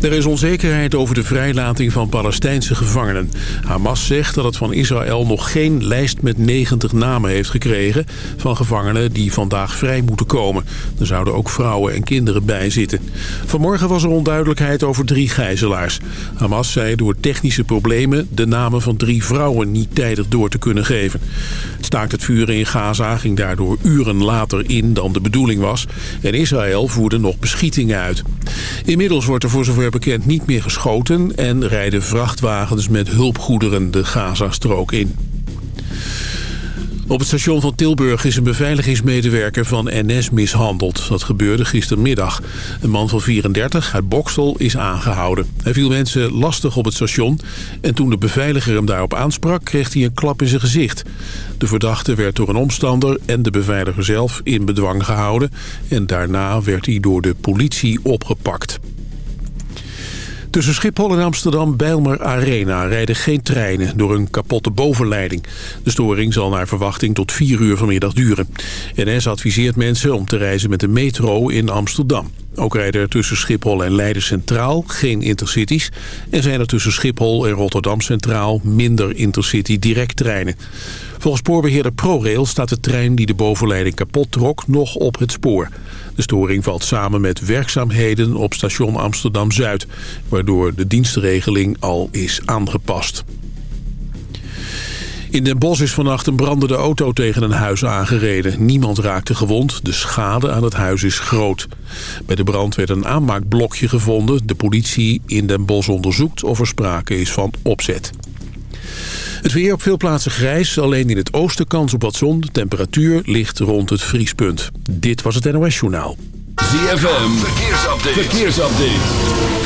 Er is onzekerheid over de vrijlating van Palestijnse gevangenen. Hamas zegt dat het van Israël nog geen lijst met 90 namen heeft gekregen... van gevangenen die vandaag vrij moeten komen. Er zouden ook vrouwen en kinderen bij zitten. Vanmorgen was er onduidelijkheid over drie gijzelaars. Hamas zei door technische problemen de namen van drie vrouwen niet tijdig door te kunnen geven. Het staakt het vuren in Gaza ging daardoor uren later in dan de bedoeling was... en Israël voerde nog beschietingen uit. Inmiddels wordt er voor zover bekend niet meer geschoten... en rijden vrachtwagens met hulpgoederen de Gazastrook in. Op het station van Tilburg is een beveiligingsmedewerker van NS mishandeld. Dat gebeurde gistermiddag. Een man van 34 uit Boksel is aangehouden. Hij viel mensen lastig op het station... en toen de beveiliger hem daarop aansprak... kreeg hij een klap in zijn gezicht. De verdachte werd door een omstander en de beveiliger zelf in bedwang gehouden... en daarna werd hij door de politie opgepakt. Tussen Schiphol en Amsterdam Bijlmer Arena rijden geen treinen door een kapotte bovenleiding. De storing zal naar verwachting tot 4 uur vanmiddag duren. NS adviseert mensen om te reizen met de metro in Amsterdam. Ook rijden er tussen Schiphol en Leiden Centraal geen intercities... en zijn er tussen Schiphol en Rotterdam Centraal minder intercity directtreinen. Volgens spoorbeheerder ProRail staat de trein die de bovenleiding kapot trok nog op het spoor. De storing valt samen met werkzaamheden op station Amsterdam-Zuid... waardoor de dienstregeling al is aangepast. In Den Bosch is vannacht een brandende auto tegen een huis aangereden. Niemand raakte gewond. De schade aan het huis is groot. Bij de brand werd een aanmaakblokje gevonden. De politie in Den Bosch onderzoekt of er sprake is van opzet. Het weer op veel plaatsen grijs, alleen in het oosten kans op wat zon. De temperatuur ligt rond het vriespunt. Dit was het NOS Journaal. ZFM, verkeersupdate. verkeersupdate.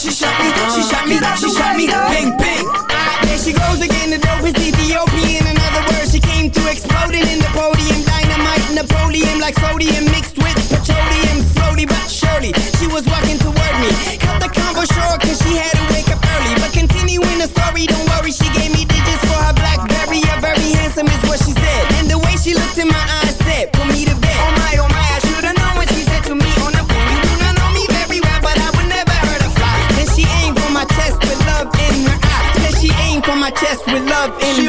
she shot me, she shot me, she shot me, bang bang. Ah, there she goes again, the dope is Ethiopian. In other words, she came to exploding in the podium, dynamite, Napoleon, like sodium mixed with petroleum, my chest with love in she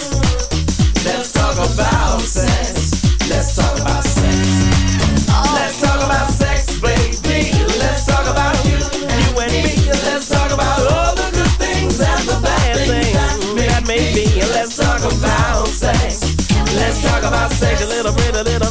Let's talk a little bit, a little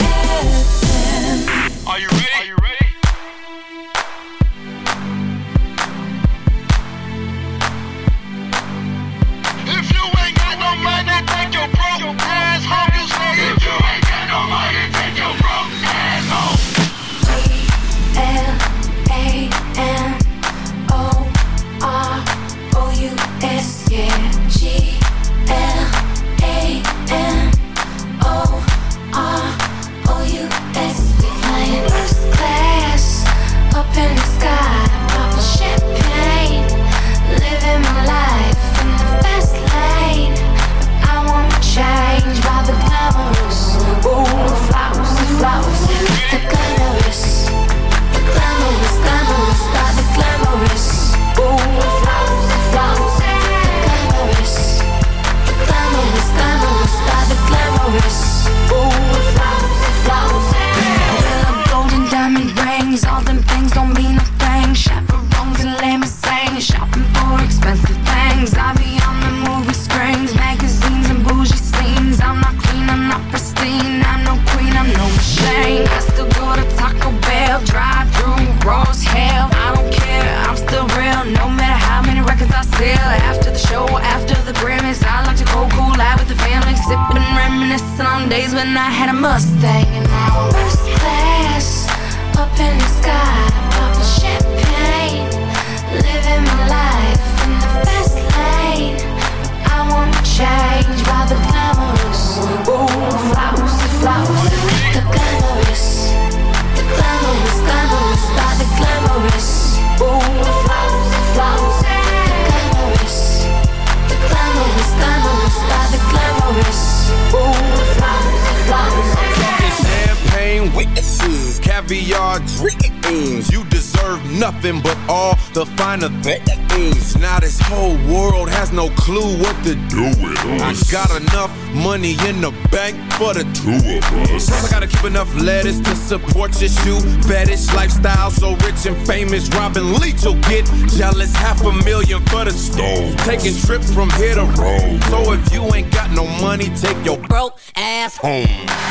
money in the bank for the two of us. Plus, I gotta keep enough letters to support your shoe. Fetish lifestyle, so rich and famous. Robin Leach will get jealous. Half a million for the stove. Taking trips from here to Rome. So if you ain't got no money, take your broke ass home.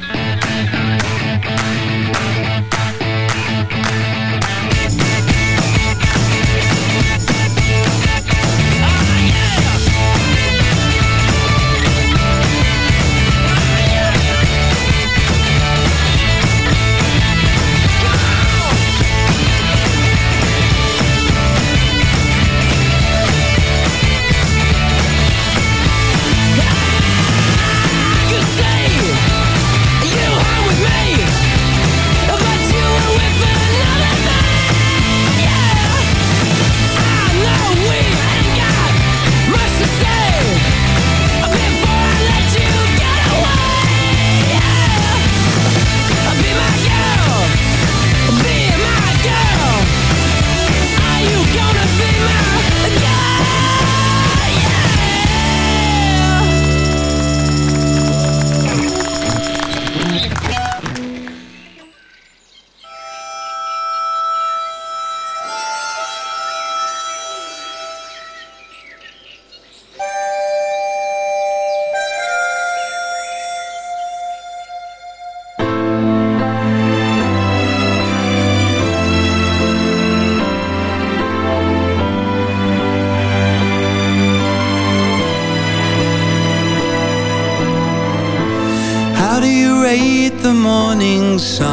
sun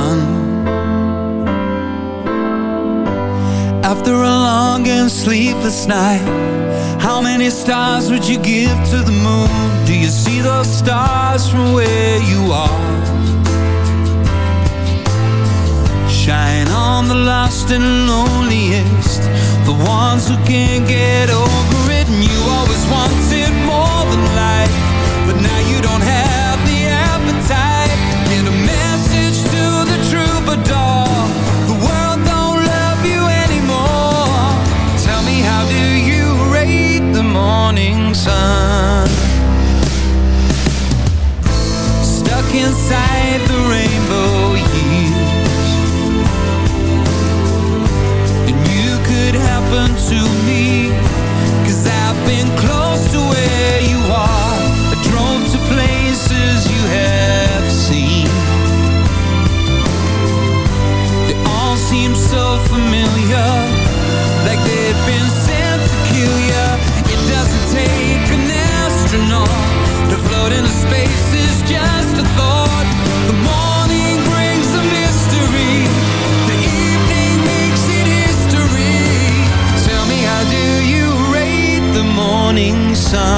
happened to me? Cause I've been close to where you are. I drove to places you have seen. They all seem so familiar Like they've been sun.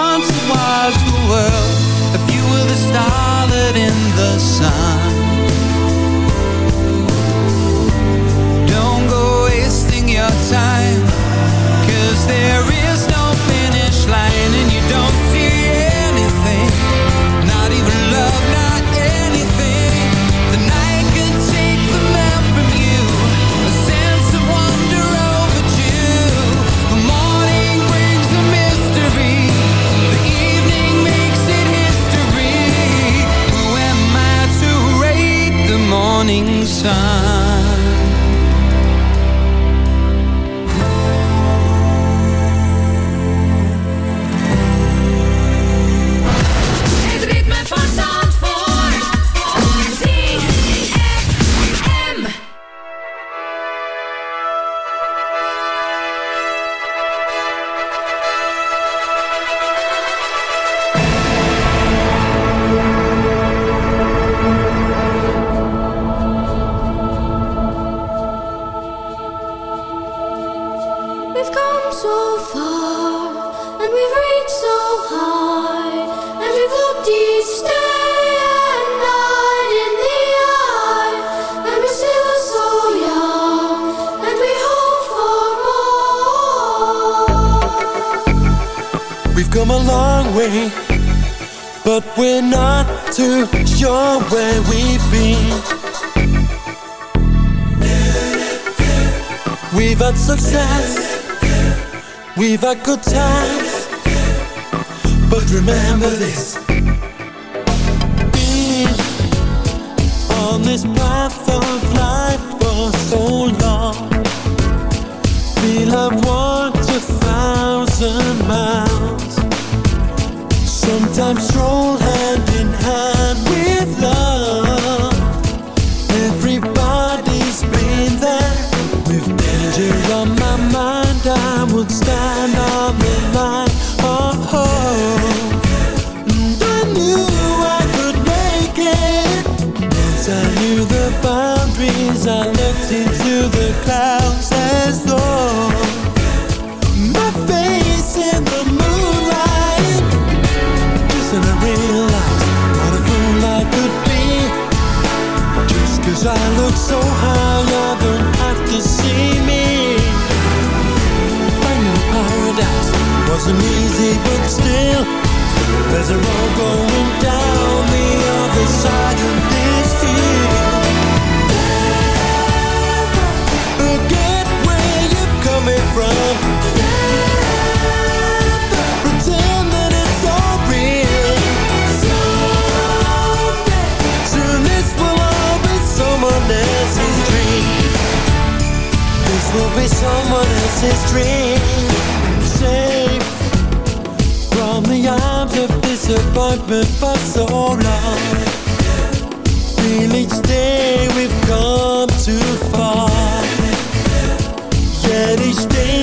mine his dream Safe. From the arms of disappointment for so long. Feel each day we've come too far. Yet each day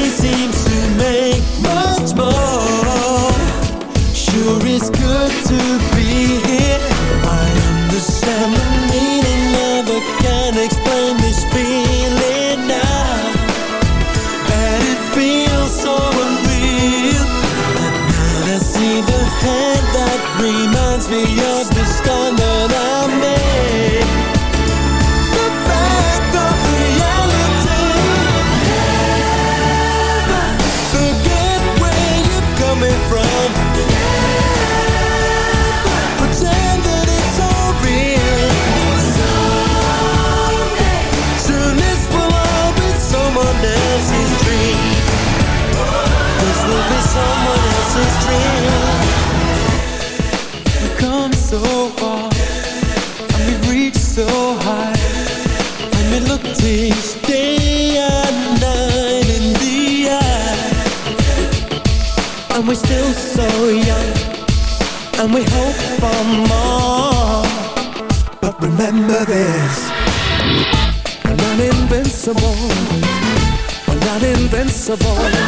hand that reminds me of the stun possible.